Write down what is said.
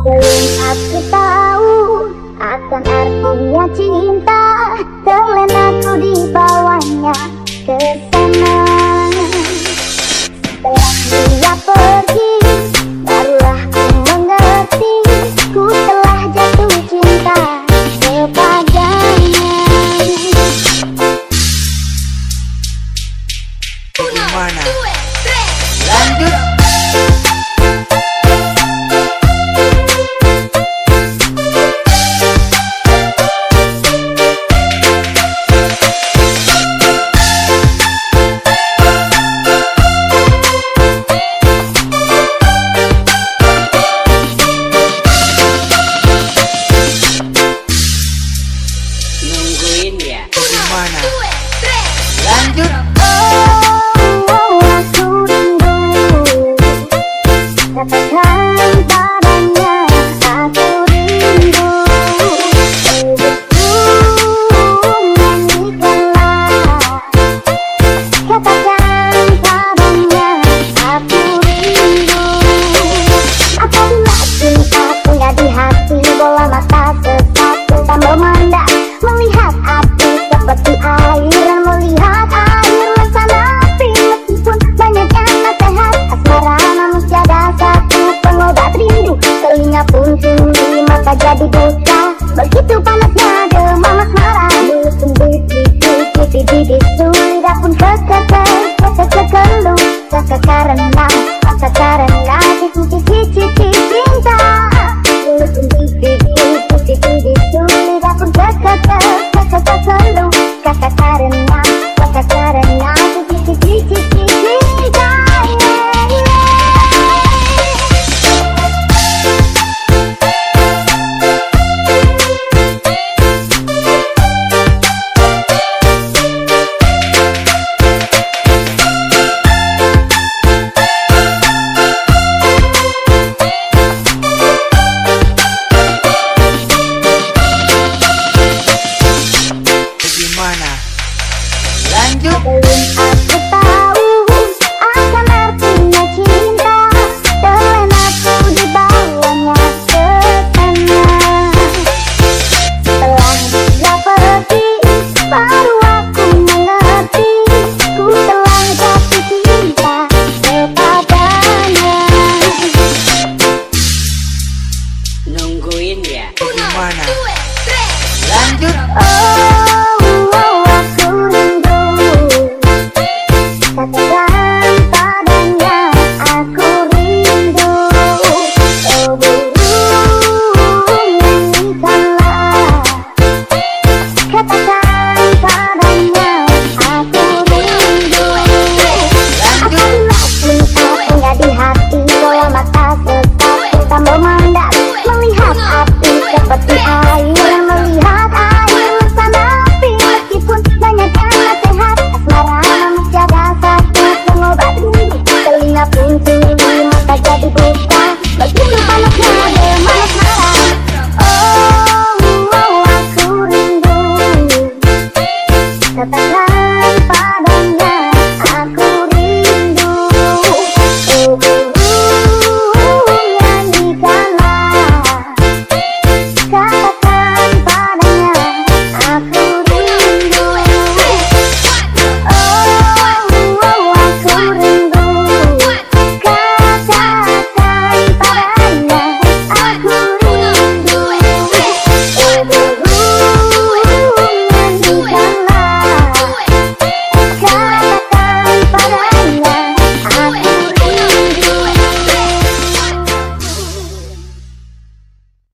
belum aku tahu akan artinya cinta got that Did Katakan